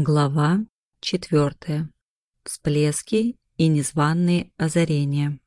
Глава четвертая. Всплески и незваные озарения.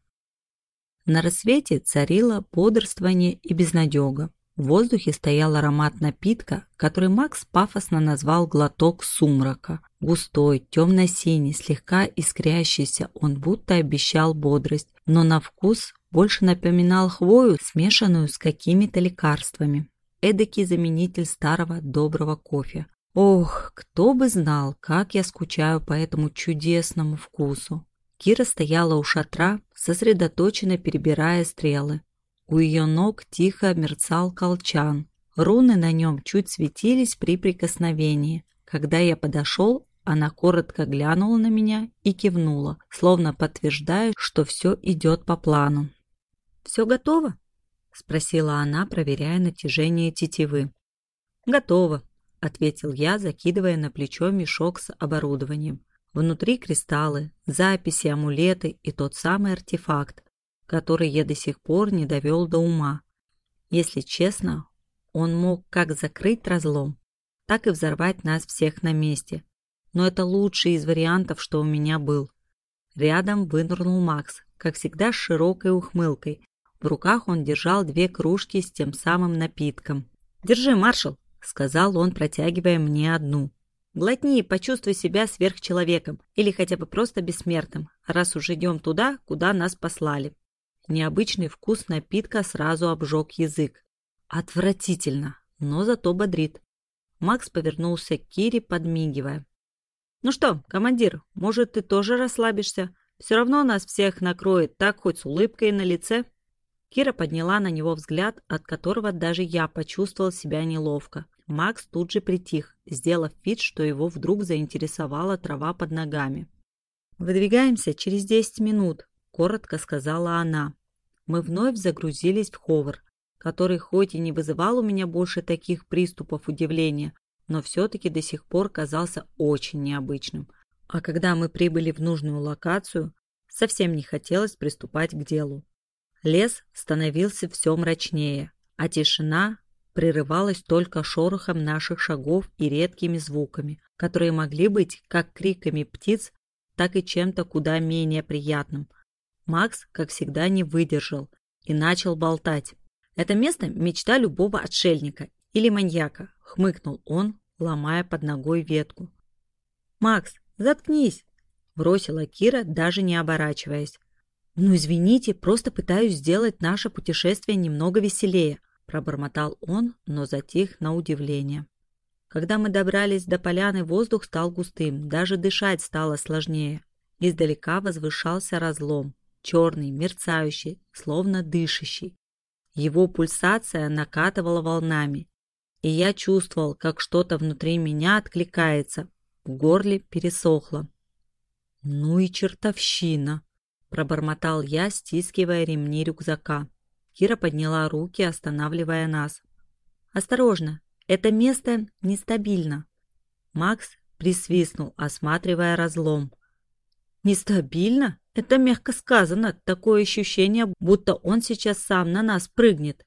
На рассвете царило бодрствование и безнадега. В воздухе стоял аромат напитка, который Макс пафосно назвал «глоток сумрака». Густой, темно-синий, слегка искрящийся, он будто обещал бодрость, но на вкус больше напоминал хвою, смешанную с какими-то лекарствами. Эдакий заменитель старого доброго кофе. Ох, кто бы знал, как я скучаю по этому чудесному вкусу. Кира стояла у шатра, сосредоточенно перебирая стрелы. У ее ног тихо мерцал колчан. Руны на нем чуть светились при прикосновении. Когда я подошел, она коротко глянула на меня и кивнула, словно подтверждая, что все идет по плану. «Все готово?» – спросила она, проверяя натяжение тетивы. «Готово», — ответил я, закидывая на плечо мешок с оборудованием. Внутри кристаллы, записи, амулеты и тот самый артефакт, который я до сих пор не довел до ума. Если честно, он мог как закрыть разлом, так и взорвать нас всех на месте. Но это лучший из вариантов, что у меня был. Рядом вынырнул Макс, как всегда с широкой ухмылкой. В руках он держал две кружки с тем самым напитком. «Держи, маршал!» — сказал он, протягивая мне одну. «Глотни и почувствуй себя сверхчеловеком или хотя бы просто бессмертным, раз уж идем туда, куда нас послали». Необычный вкус напитка сразу обжег язык. Отвратительно, но зато бодрит. Макс повернулся к Кире, подмигивая. «Ну что, командир, может, ты тоже расслабишься? Все равно нас всех накроет, так хоть с улыбкой на лице». Кира подняла на него взгляд, от которого даже я почувствовал себя неловко. Макс тут же притих, сделав вид, что его вдруг заинтересовала трава под ногами. «Выдвигаемся через десять минут», – коротко сказала она. Мы вновь загрузились в ховр, который хоть и не вызывал у меня больше таких приступов удивления, но все-таки до сих пор казался очень необычным. А когда мы прибыли в нужную локацию, совсем не хотелось приступать к делу. Лес становился все мрачнее, а тишина прерывалась только шорохом наших шагов и редкими звуками, которые могли быть как криками птиц, так и чем-то куда менее приятным. Макс, как всегда, не выдержал и начал болтать. «Это место – мечта любого отшельника или маньяка», – хмыкнул он, ломая под ногой ветку. «Макс, заткнись!» – бросила Кира, даже не оборачиваясь. «Ну, извините, просто пытаюсь сделать наше путешествие немного веселее», пробормотал он, но затих на удивление. Когда мы добрались до поляны, воздух стал густым, даже дышать стало сложнее. Издалека возвышался разлом, черный, мерцающий, словно дышащий. Его пульсация накатывала волнами, и я чувствовал, как что-то внутри меня откликается, в горле пересохло. «Ну и чертовщина!» Пробормотал я, стискивая ремни рюкзака. Кира подняла руки, останавливая нас. «Осторожно, это место нестабильно». Макс присвистнул, осматривая разлом. «Нестабильно? Это мягко сказано. Такое ощущение, будто он сейчас сам на нас прыгнет.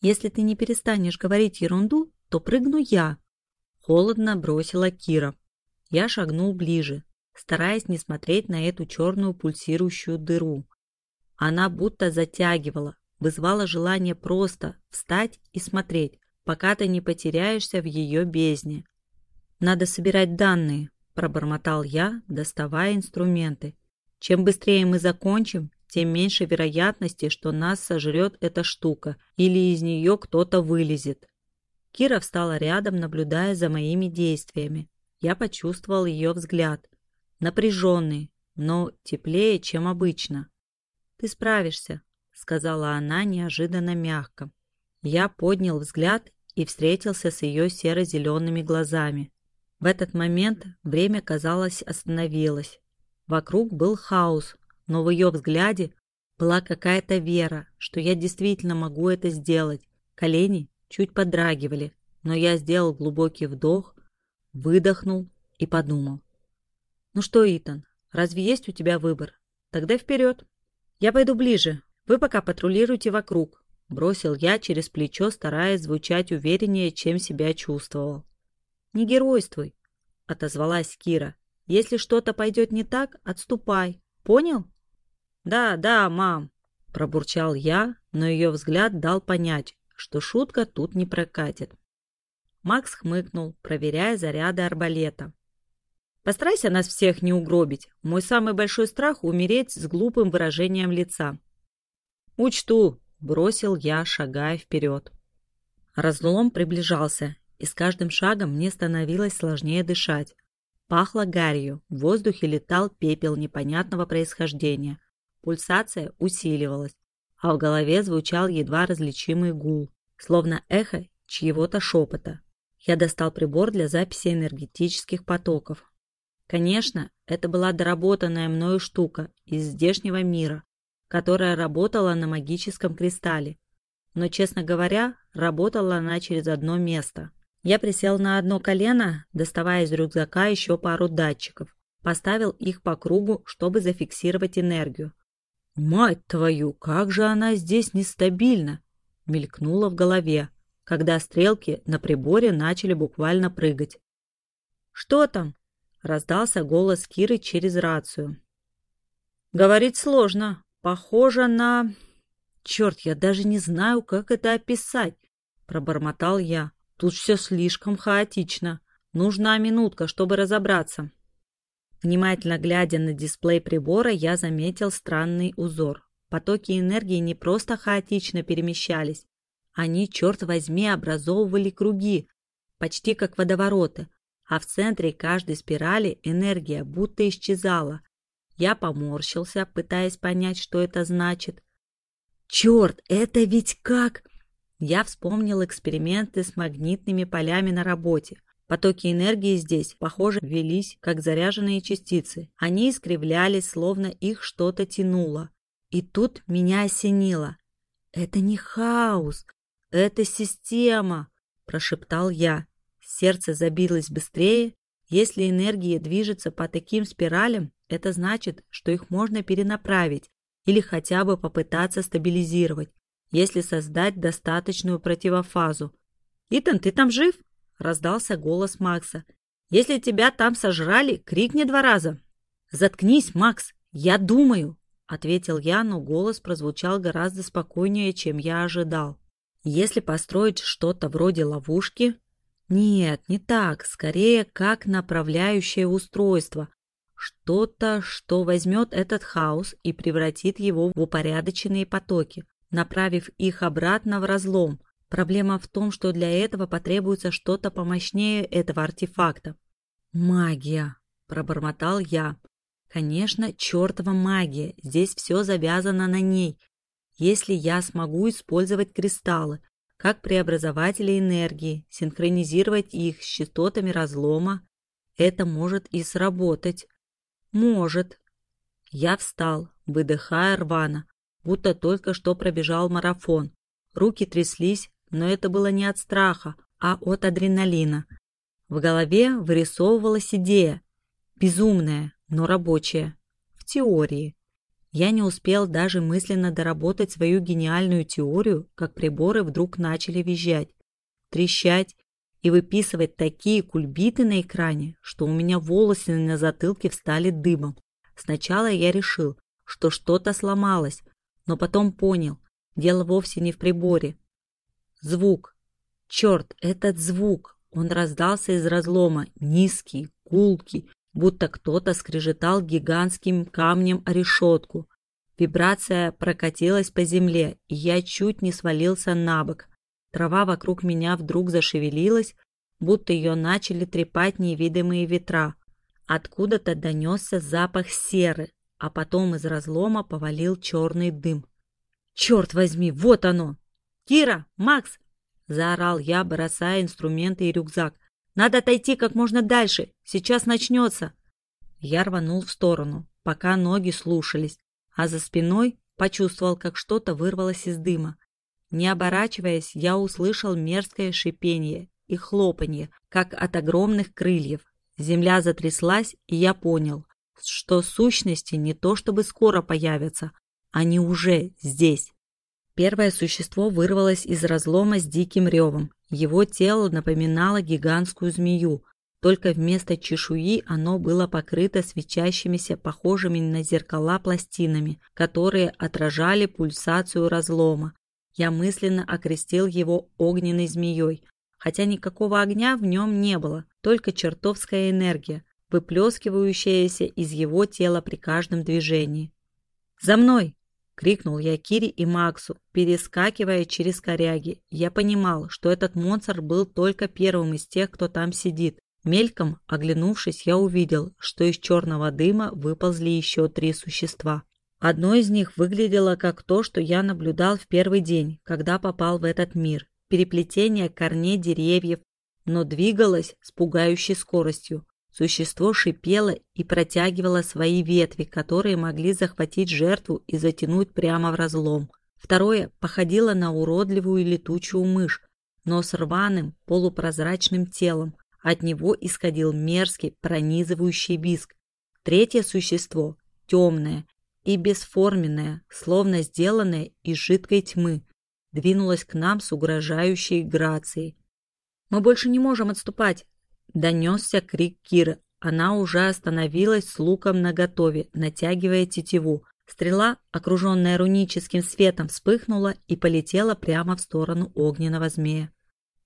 Если ты не перестанешь говорить ерунду, то прыгну я». Холодно бросила Кира. Я шагнул ближе, стараясь не смотреть на эту черную пульсирующую дыру. Она будто затягивала, вызвала желание просто встать и смотреть, пока ты не потеряешься в ее бездне. «Надо собирать данные», – пробормотал я, доставая инструменты. «Чем быстрее мы закончим, тем меньше вероятности, что нас сожрет эта штука или из нее кто-то вылезет». Кира встала рядом, наблюдая за моими действиями. Я почувствовал ее взгляд напряженный, но теплее, чем обычно. «Ты справишься», — сказала она неожиданно мягко. Я поднял взгляд и встретился с ее серо-зелеными глазами. В этот момент время, казалось, остановилось. Вокруг был хаос, но в ее взгляде была какая-то вера, что я действительно могу это сделать. Колени чуть подрагивали, но я сделал глубокий вдох, выдохнул и подумал. «Ну что, Итан, разве есть у тебя выбор? Тогда вперед. Я пойду ближе. Вы пока патрулируйте вокруг», — бросил я через плечо, стараясь звучать увереннее, чем себя чувствовал. «Не геройствуй», — отозвалась Кира. «Если что-то пойдет не так, отступай. Понял?» «Да, да, мам», – пробурчал я, но ее взгляд дал понять, что шутка тут не прокатит. Макс хмыкнул, проверяя заряды арбалета. «Постарайся нас всех не угробить. Мой самый большой страх — умереть с глупым выражением лица». «Учту», — бросил я, шагая вперед. Разлом приближался, и с каждым шагом мне становилось сложнее дышать. Пахло гарью, в воздухе летал пепел непонятного происхождения. Пульсация усиливалась, а в голове звучал едва различимый гул, словно эхо чьего-то шепота. Я достал прибор для записи энергетических потоков. Конечно, это была доработанная мною штука из здешнего мира, которая работала на магическом кристалле. Но, честно говоря, работала она через одно место. Я присел на одно колено, доставая из рюкзака еще пару датчиков. Поставил их по кругу, чтобы зафиксировать энергию. «Мать твою, как же она здесь нестабильна!» мелькнуло в голове когда стрелки на приборе начали буквально прыгать. «Что там?» — раздался голос Киры через рацию. «Говорить сложно. Похоже на...» «Черт, я даже не знаю, как это описать», — пробормотал я. «Тут все слишком хаотично. Нужна минутка, чтобы разобраться». Внимательно глядя на дисплей прибора, я заметил странный узор. Потоки энергии не просто хаотично перемещались, они, черт возьми, образовывали круги, почти как водовороты, а в центре каждой спирали энергия будто исчезала. Я поморщился, пытаясь понять, что это значит. «Черт, это ведь как...» Я вспомнил эксперименты с магнитными полями на работе. Потоки энергии здесь, похоже, велись как заряженные частицы. Они искривлялись, словно их что-то тянуло. И тут меня осенило. Это не хаос, «Это система!» – прошептал я. Сердце забилось быстрее. Если энергия движется по таким спиралям, это значит, что их можно перенаправить или хотя бы попытаться стабилизировать, если создать достаточную противофазу. «Итан, ты там жив?» – раздался голос Макса. «Если тебя там сожрали, крикни два раза». «Заткнись, Макс, я думаю», – ответил я, но голос прозвучал гораздо спокойнее, чем я ожидал. Если построить что-то вроде ловушки... Нет, не так, скорее как направляющее устройство. Что-то, что возьмет этот хаос и превратит его в упорядоченные потоки, направив их обратно в разлом. Проблема в том, что для этого потребуется что-то помощнее этого артефакта. «Магия!» – пробормотал я. «Конечно, чертова магия, здесь все завязано на ней, если я смогу использовать кристаллы как преобразователи энергии, синхронизировать их с частотами разлома, это может и сработать. Может. Я встал, выдыхая рвано, будто только что пробежал марафон. Руки тряслись, но это было не от страха, а от адреналина. В голове вырисовывалась идея. Безумная, но рабочая. В теории. Я не успел даже мысленно доработать свою гениальную теорию, как приборы вдруг начали визжать, трещать и выписывать такие кульбиты на экране, что у меня волосы на затылке встали дыбом. Сначала я решил, что что-то сломалось, но потом понял, дело вовсе не в приборе. Звук. Черт, этот звук. Он раздался из разлома, низкий, гулкий, будто кто-то скрежетал гигантским камнем о решетку. Вибрация прокатилась по земле, и я чуть не свалился на бок. Трава вокруг меня вдруг зашевелилась, будто ее начали трепать невидимые ветра. Откуда-то донесся запах серы, а потом из разлома повалил черный дым. «Черт возьми, вот оно!» «Кира! Макс!» – заорал я, бросая инструменты и рюкзак. Надо отойти как можно дальше. Сейчас начнется. Я рванул в сторону, пока ноги слушались, а за спиной почувствовал, как что-то вырвалось из дыма. Не оборачиваясь, я услышал мерзкое шипение и хлопанье, как от огромных крыльев. Земля затряслась, и я понял, что сущности не то чтобы скоро появятся, они уже здесь. Первое существо вырвалось из разлома с диким ревом. Его тело напоминало гигантскую змею. только вместо чешуи оно было покрыто свечащимися, похожими на зеркала пластинами, которые отражали пульсацию разлома. Я мысленно окрестил его огненной змеей, хотя никакого огня в нем не было, только чертовская энергия, выплескивающаяся из его тела при каждом движении. «За мной!» — крикнул я Кире и Максу, перескакивая через коряги. Я понимал, что этот монстр был только первым из тех, кто там сидит. Мельком, оглянувшись, я увидел, что из черного дыма выползли еще три существа. Одно из них выглядело как то, что я наблюдал в первый день, когда попал в этот мир. Переплетение корней деревьев, но двигалось с пугающей скоростью. Существо шипело и протягивало свои ветви, которые могли захватить жертву и затянуть прямо в разлом. Второе походило на уродливую летучую мышь, но с рваным полупрозрачным телом. От него исходил мерзкий пронизывающий виск. Третье существо, темное и бесформенное, словно сделанное из жидкой тьмы, двинулось к нам с угрожающей грацией. «Мы больше не можем отступать!» Донесся крик Киры. Она уже остановилась с луком наготове, натягивая тетиву. Стрела, окруженная руническим светом, вспыхнула и полетела прямо в сторону огненного змея.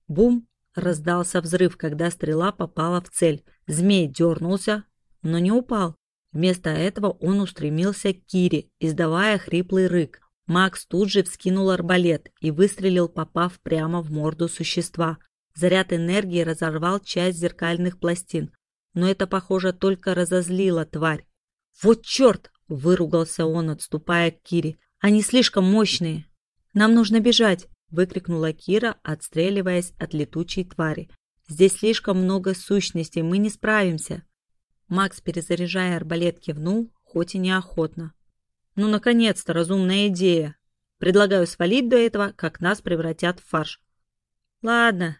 Бум! Раздался взрыв, когда стрела попала в цель. Змей дернулся, но не упал. Вместо этого он устремился к Кире, издавая хриплый рык. Макс тут же вскинул арбалет и выстрелил, попав прямо в морду существа. Заряд энергии разорвал часть зеркальных пластин, но это, похоже, только разозлило тварь. «Вот черт!» – выругался он, отступая к Кире. «Они слишком мощные! Нам нужно бежать!» – выкрикнула Кира, отстреливаясь от летучей твари. «Здесь слишком много сущностей, мы не справимся!» Макс, перезаряжая арбалет, кивнул, хоть и неохотно. «Ну, наконец-то, разумная идея! Предлагаю свалить до этого, как нас превратят в фарш». «Ладно,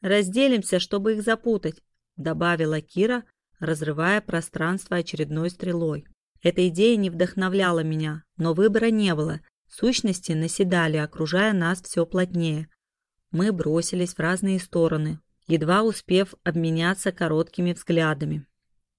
Разделимся, чтобы их запутать», — добавила Кира, разрывая пространство очередной стрелой. Эта идея не вдохновляла меня, но выбора не было. Сущности наседали, окружая нас все плотнее. Мы бросились в разные стороны, едва успев обменяться короткими взглядами.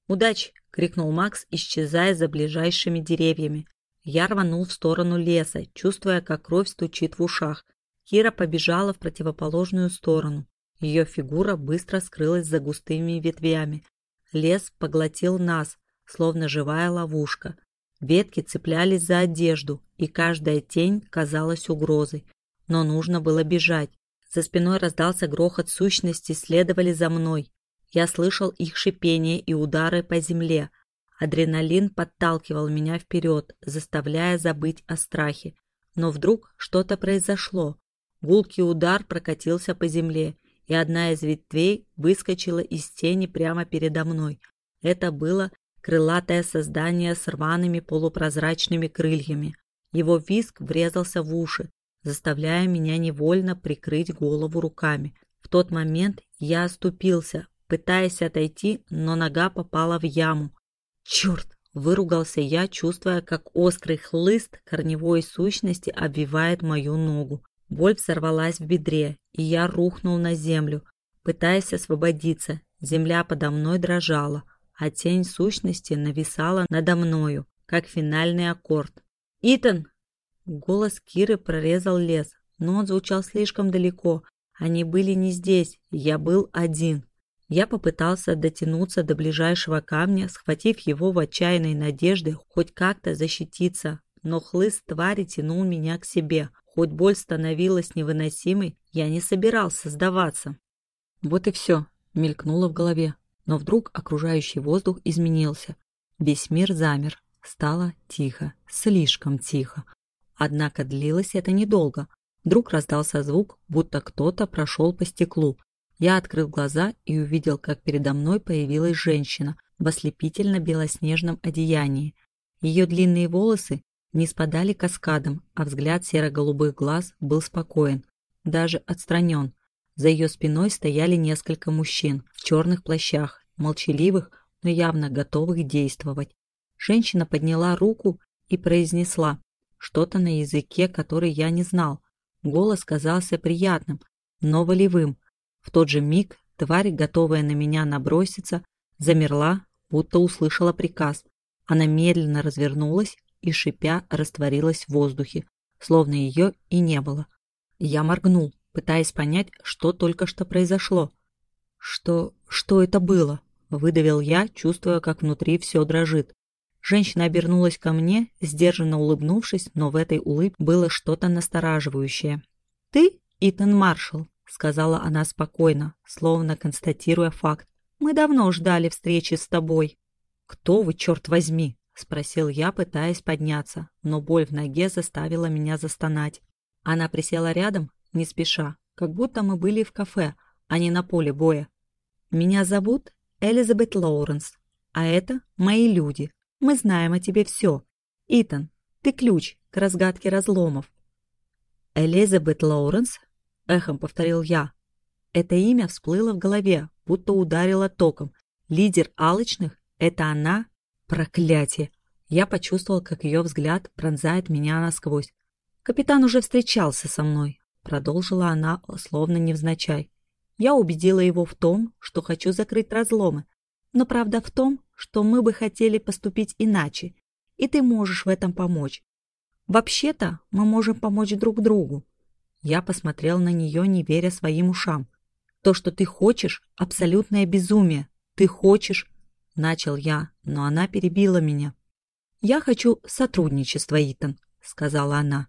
«Удачи!» — крикнул Макс, исчезая за ближайшими деревьями. Я рванул в сторону леса, чувствуя, как кровь стучит в ушах. Кира побежала в противоположную сторону. Ее фигура быстро скрылась за густыми ветвями. Лес поглотил нас, словно живая ловушка. Ветки цеплялись за одежду, и каждая тень казалась угрозой. Но нужно было бежать. За спиной раздался грохот сущности, следовали за мной. Я слышал их шипение и удары по земле. Адреналин подталкивал меня вперед, заставляя забыть о страхе. Но вдруг что-то произошло. Гулкий удар прокатился по земле, и одна из ветвей выскочила из тени прямо передо мной. Это было крылатое создание с рваными полупрозрачными крыльями. Его виск врезался в уши, заставляя меня невольно прикрыть голову руками. В тот момент я оступился, пытаясь отойти, но нога попала в яму. «Черт!» – выругался я, чувствуя, как острый хлыст корневой сущности обвивает мою ногу. Боль взорвалась в бедре, и я рухнул на землю, пытаясь освободиться. Земля подо мной дрожала, а тень сущности нависала надо мною, как финальный аккорд. «Итан!» Голос Киры прорезал лес, но он звучал слишком далеко. Они были не здесь, я был один. Я попытался дотянуться до ближайшего камня, схватив его в отчаянной надежде хоть как-то защититься, но хлыст твари тянул меня к себе. Хоть боль становилась невыносимой, я не собирался сдаваться. Вот и все, мелькнуло в голове. Но вдруг окружающий воздух изменился. Весь мир замер. Стало тихо, слишком тихо. Однако длилось это недолго. Вдруг раздался звук, будто кто-то прошел по стеклу. Я открыл глаза и увидел, как передо мной появилась женщина в ослепительно-белоснежном одеянии. Ее длинные волосы не спадали каскадом, а взгляд серо-голубых глаз был спокоен, даже отстранен. За ее спиной стояли несколько мужчин в черных плащах, молчаливых, но явно готовых действовать. Женщина подняла руку и произнесла что-то на языке, который я не знал. Голос казался приятным, но волевым. В тот же миг Тварь, готовая на меня наброситься, замерла, будто услышала приказ. Она медленно развернулась и, шипя, растворилась в воздухе, словно ее и не было. Я моргнул, пытаясь понять, что только что произошло. «Что... что это было?» — выдавил я, чувствуя, как внутри все дрожит. Женщина обернулась ко мне, сдержанно улыбнувшись, но в этой улыбке было что-то настораживающее. «Ты Итан Маршалл», — сказала она спокойно, словно констатируя факт. «Мы давно ждали встречи с тобой». «Кто вы, черт возьми?» — спросил я, пытаясь подняться, но боль в ноге заставила меня застонать. Она присела рядом, не спеша, как будто мы были в кафе, а не на поле боя. «Меня зовут Элизабет Лоуренс, а это мои люди. Мы знаем о тебе все. Итан, ты ключ к разгадке разломов». «Элизабет Лоуренс?» — эхом повторил я. Это имя всплыло в голове, будто ударило током. Лидер алчных — это она? Проклятие! Я почувствовал, как ее взгляд пронзает меня насквозь. Капитан уже встречался со мной, продолжила она, словно невзначай. Я убедила его в том, что хочу закрыть разломы, но правда в том, что мы бы хотели поступить иначе, и ты можешь в этом помочь. Вообще-то мы можем помочь друг другу. Я посмотрел на нее, не веря своим ушам. То, что ты хочешь, абсолютное безумие. Ты хочешь... Начал я, но она перебила меня. «Я хочу сотрудничества, Итан», — сказала она.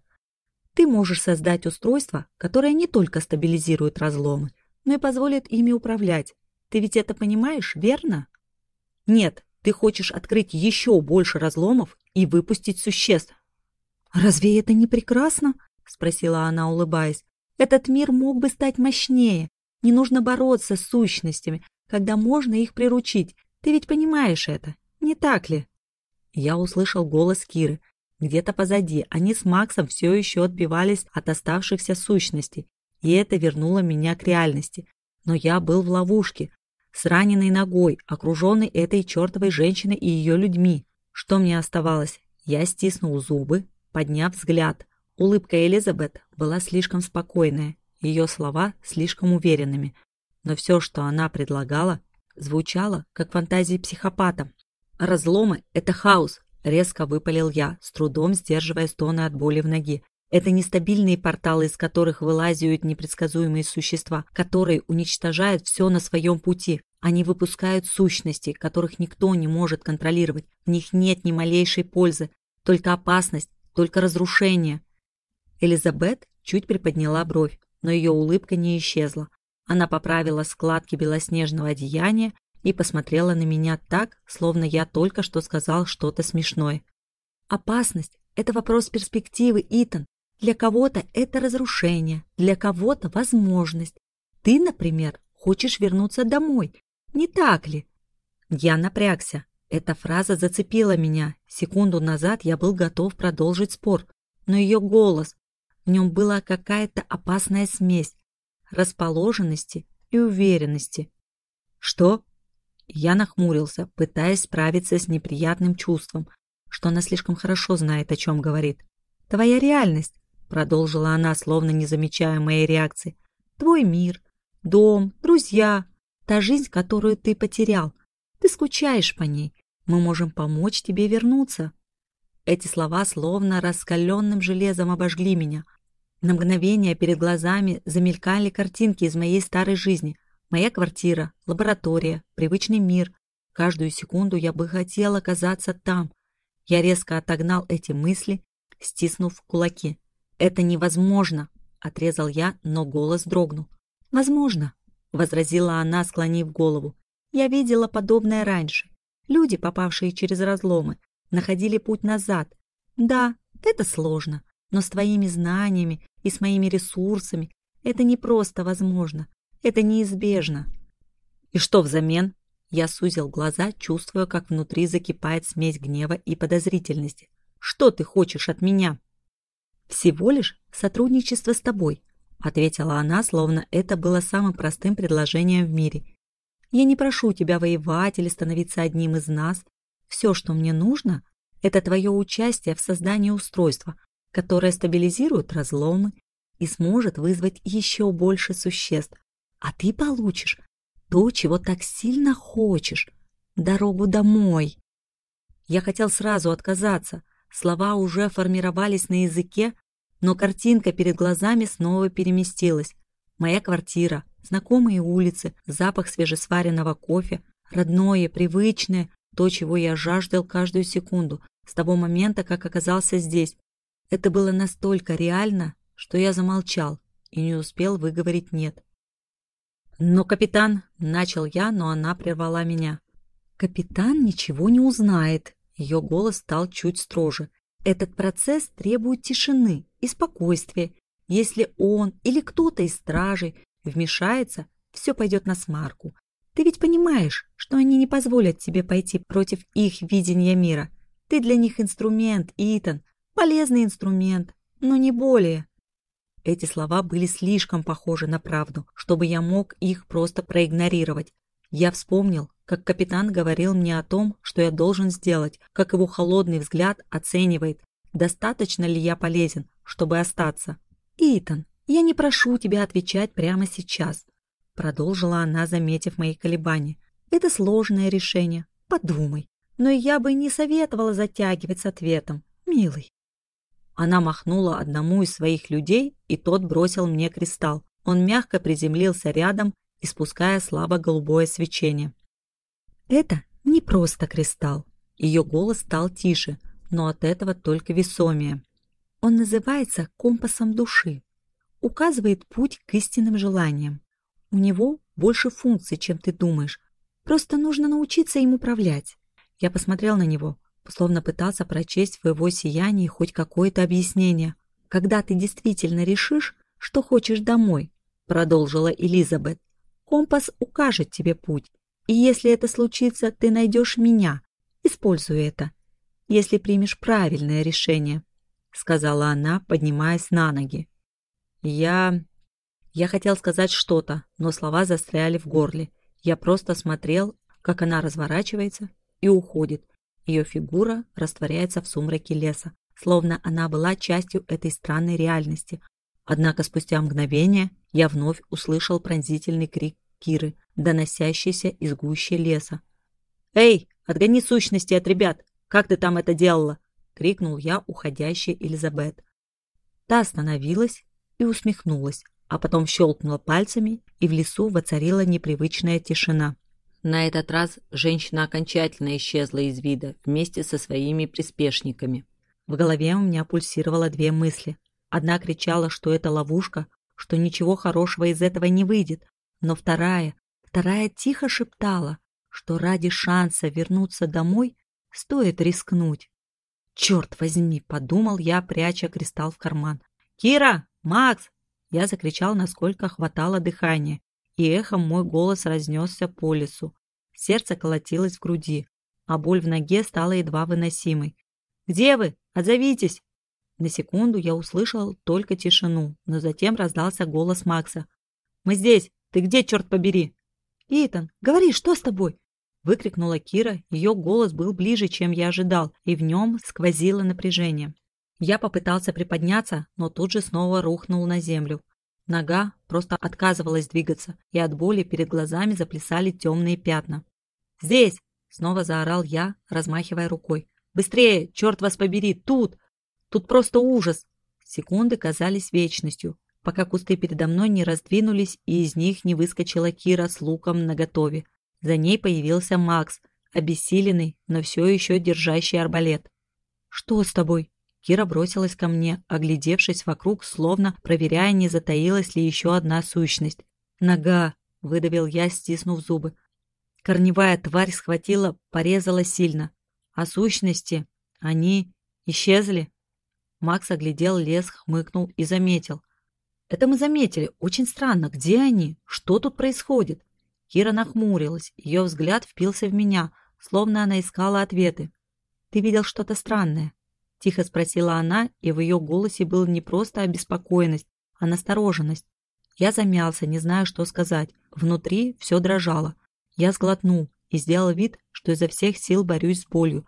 «Ты можешь создать устройство, которое не только стабилизирует разломы, но и позволит ими управлять. Ты ведь это понимаешь, верно?» «Нет, ты хочешь открыть еще больше разломов и выпустить существ». «Разве это не прекрасно?» — спросила она, улыбаясь. «Этот мир мог бы стать мощнее, не нужно бороться с сущностями, когда можно их приручить. Ты ведь понимаешь это, не так ли?» Я услышал голос Киры. Где-то позади они с Максом все еще отбивались от оставшихся сущностей, и это вернуло меня к реальности. Но я был в ловушке, с раненой ногой, окруженной этой чертовой женщиной и ее людьми. Что мне оставалось? Я стиснул зубы, подняв взгляд. Улыбка Элизабет была слишком спокойная, ее слова слишком уверенными, но все, что она предлагала, звучало, как фантазии психопата. «Разломы — это хаос», — резко выпалил я, с трудом сдерживая стоны от боли в ноге. Это нестабильные порталы, из которых вылазят непредсказуемые существа, которые уничтожают все на своем пути. Они выпускают сущности, которых никто не может контролировать. В них нет ни малейшей пользы, только опасность, только разрушение. Элизабет чуть приподняла бровь но ее улыбка не исчезла. Она поправила складки белоснежного одеяния и посмотрела на меня так, словно я только что сказал что-то смешное. «Опасность — это вопрос перспективы, Итан. Для кого-то это разрушение, для кого-то возможность. Ты, например, хочешь вернуться домой, не так ли?» Я напрягся. Эта фраза зацепила меня. Секунду назад я был готов продолжить спор, но ее голос, в нем была какая-то опасная смесь расположенности и уверенности. «Что?» Я нахмурился, пытаясь справиться с неприятным чувством, что она слишком хорошо знает, о чем говорит. «Твоя реальность», — продолжила она, словно не замечая моей реакции. «Твой мир, дом, друзья, та жизнь, которую ты потерял. Ты скучаешь по ней. Мы можем помочь тебе вернуться». Эти слова словно раскаленным железом обожгли меня. На мгновение перед глазами замелькали картинки из моей старой жизни. Моя квартира, лаборатория, привычный мир. Каждую секунду я бы хотела оказаться там. Я резко отогнал эти мысли, стиснув кулаки. «Это невозможно!» — отрезал я, но голос дрогнул. «Возможно!» — возразила она, склонив голову. «Я видела подобное раньше. Люди, попавшие через разломы, находили путь назад. Да, это сложно, но с твоими знаниями и с моими ресурсами это не просто возможно, это неизбежно. И что взамен? Я сузил глаза, чувствуя, как внутри закипает смесь гнева и подозрительности. Что ты хочешь от меня? Всего лишь сотрудничество с тобой, ответила она, словно это было самым простым предложением в мире. Я не прошу тебя воевать или становиться одним из нас. Все, что мне нужно, это твое участие в создании устройства, которое стабилизирует разломы и сможет вызвать еще больше существ. А ты получишь то, чего так сильно хочешь. Дорогу домой. Я хотел сразу отказаться. Слова уже формировались на языке, но картинка перед глазами снова переместилась. Моя квартира, знакомые улицы, запах свежесваренного кофе, родное, привычное, то, чего я жаждал каждую секунду, с того момента, как оказался здесь. Это было настолько реально, что я замолчал и не успел выговорить «нет». «Но, капитан...» — начал я, но она прервала меня. «Капитан ничего не узнает». Ее голос стал чуть строже. «Этот процесс требует тишины и спокойствия. Если он или кто-то из стражей вмешается, все пойдет на смарку. Ты ведь понимаешь, что они не позволят тебе пойти против их видения мира. Ты для них инструмент, Итан, полезный инструмент, но не более. Эти слова были слишком похожи на правду, чтобы я мог их просто проигнорировать. Я вспомнил, как капитан говорил мне о том, что я должен сделать, как его холодный взгляд оценивает, достаточно ли я полезен, чтобы остаться. «Итан, я не прошу тебя отвечать прямо сейчас. Продолжила она, заметив мои колебания. Это сложное решение. Подумай. Но я бы не советовала затягивать с ответом, милый. Она махнула одному из своих людей, и тот бросил мне кристалл. Он мягко приземлился рядом, испуская слабо-голубое свечение. Это не просто кристалл. Ее голос стал тише, но от этого только весомее. Он называется компасом души. Указывает путь к истинным желаниям. У него больше функций, чем ты думаешь. Просто нужно научиться им управлять. Я посмотрел на него, словно пытался прочесть в его сиянии хоть какое-то объяснение. Когда ты действительно решишь, что хочешь домой, продолжила Элизабет, компас укажет тебе путь. И если это случится, ты найдешь меня. Используй это, если примешь правильное решение, сказала она, поднимаясь на ноги. Я я хотел сказать что-то, но слова застряли в горле. Я просто смотрел, как она разворачивается и уходит. Ее фигура растворяется в сумраке леса, словно она была частью этой странной реальности. Однако спустя мгновение я вновь услышал пронзительный крик Киры, доносящийся из гущи леса. «Эй, отгони сущности от ребят! Как ты там это делала?» — крикнул я уходящей Элизабет. Та остановилась и усмехнулась, а потом щелкнула пальцами, и в лесу воцарила непривычная тишина. На этот раз женщина окончательно исчезла из вида вместе со своими приспешниками. В голове у меня пульсировало две мысли. Одна кричала, что это ловушка, что ничего хорошего из этого не выйдет, но вторая, вторая тихо шептала, что ради шанса вернуться домой стоит рискнуть. «Черт возьми!» — подумал я, пряча кристалл в карман. «Кира! Макс! Я закричал, насколько хватало дыхания, и эхом мой голос разнесся по лесу. Сердце колотилось в груди, а боль в ноге стала едва выносимой. «Где вы? Отзовитесь!» На секунду я услышал только тишину, но затем раздался голос Макса. «Мы здесь! Ты где, черт побери?» «Итан, говори, что с тобой?» Выкрикнула Кира, ее голос был ближе, чем я ожидал, и в нем сквозило напряжение. Я попытался приподняться, но тут же снова рухнул на землю. Нога просто отказывалась двигаться, и от боли перед глазами заплясали темные пятна. «Здесь!» — снова заорал я, размахивая рукой. «Быстрее! Черт вас побери! Тут! Тут просто ужас!» Секунды казались вечностью, пока кусты передо мной не раздвинулись, и из них не выскочила Кира с луком наготове. За ней появился Макс, обессиленный, но все еще держащий арбалет. «Что с тобой?» Кира бросилась ко мне, оглядевшись вокруг, словно проверяя, не затаилась ли еще одна сущность. «Нога!» — выдавил я, стиснув зубы. Корневая тварь схватила, порезала сильно. А сущности, они исчезли. Макс оглядел лес, хмыкнул и заметил. «Это мы заметили. Очень странно. Где они? Что тут происходит?» Кира нахмурилась. Ее взгляд впился в меня, словно она искала ответы. «Ты видел что-то странное?» Тихо спросила она, и в ее голосе была не просто обеспокоенность, а настороженность. Я замялся, не зная, что сказать. Внутри все дрожало. Я сглотнул и сделал вид, что изо всех сил борюсь с болью.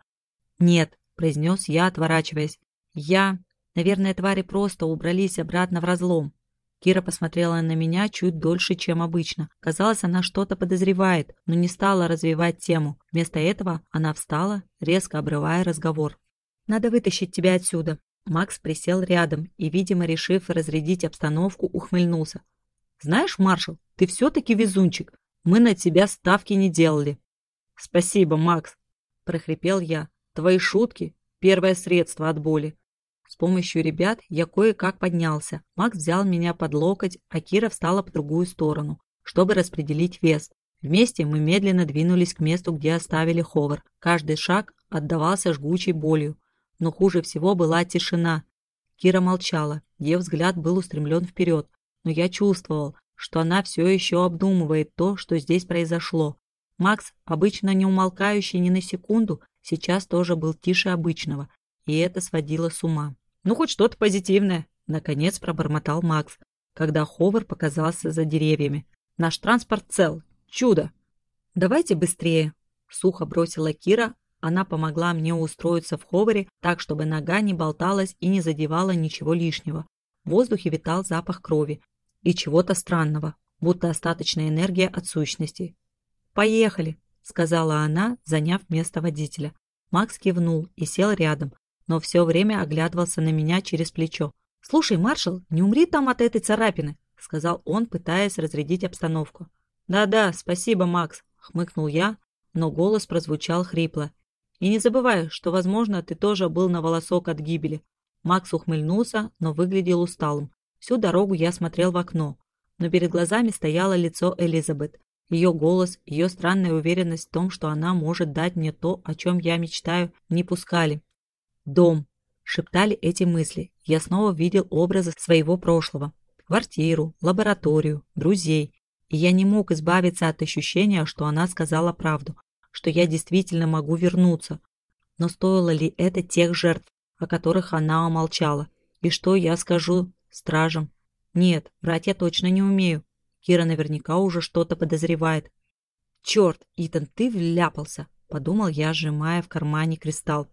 «Нет», — произнес я, отворачиваясь. «Я... Наверное, твари просто убрались обратно в разлом». Кира посмотрела на меня чуть дольше, чем обычно. Казалось, она что-то подозревает, но не стала развивать тему. Вместо этого она встала, резко обрывая разговор. «Надо вытащить тебя отсюда». Макс присел рядом и, видимо, решив разрядить обстановку, ухмыльнулся. «Знаешь, маршал, ты все-таки везунчик. Мы на тебя ставки не делали». «Спасибо, Макс», – прохрипел я. «Твои шутки – первое средство от боли. С помощью ребят я кое-как поднялся. Макс взял меня под локоть, а Кира встала по другую сторону, чтобы распределить вес. Вместе мы медленно двинулись к месту, где оставили ховар. Каждый шаг отдавался жгучей болью. Но хуже всего была тишина. Кира молчала, ее взгляд был устремлен вперед, но я чувствовал, что она все еще обдумывает то, что здесь произошло. Макс, обычно не умолкающий ни на секунду, сейчас тоже был тише обычного, и это сводило с ума. «Ну, хоть что-то позитивное», — наконец пробормотал Макс, когда Ховар показался за деревьями. «Наш транспорт цел. Чудо!» «Давайте быстрее», — сухо бросила Кира. Она помогла мне устроиться в Ховаре так, чтобы нога не болталась и не задевала ничего лишнего. В воздухе витал запах крови и чего-то странного, будто остаточная энергия от сущности. «Поехали», — сказала она, заняв место водителя. Макс кивнул и сел рядом, но все время оглядывался на меня через плечо. «Слушай, маршал, не умри там от этой царапины», — сказал он, пытаясь разрядить обстановку. «Да-да, спасибо, Макс», — хмыкнул я, но голос прозвучал хрипло. «И не забывай, что, возможно, ты тоже был на волосок от гибели». Макс ухмыльнулся, но выглядел усталым. Всю дорогу я смотрел в окно, но перед глазами стояло лицо Элизабет. Ее голос, ее странная уверенность в том, что она может дать мне то, о чем я мечтаю, не пускали. Дом. Шептали эти мысли. Я снова видел образы своего прошлого. Квартиру, лабораторию, друзей. И я не мог избавиться от ощущения, что она сказала правду, что я действительно могу вернуться. Но стоило ли это тех жертв, о которых она умолчала? И что я скажу стражам? Нет, врать я точно не умею. Кира наверняка уже что-то подозревает. «Черт, Итан, ты вляпался!» – подумал я, сжимая в кармане кристалл.